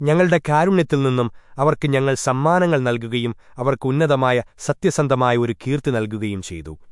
ഞങ്ങളുടെ കാരുണ്യത്തിൽ നിന്നും അവർക്ക് ഞങ്ങൾ സമ്മാനങ്ങൾ നൽകുകയും അവർക്ക് ഉന്നതമായ സത്യസന്ധമായ ഒരു കീർത്തി നൽകുകയും ചെയ്തു.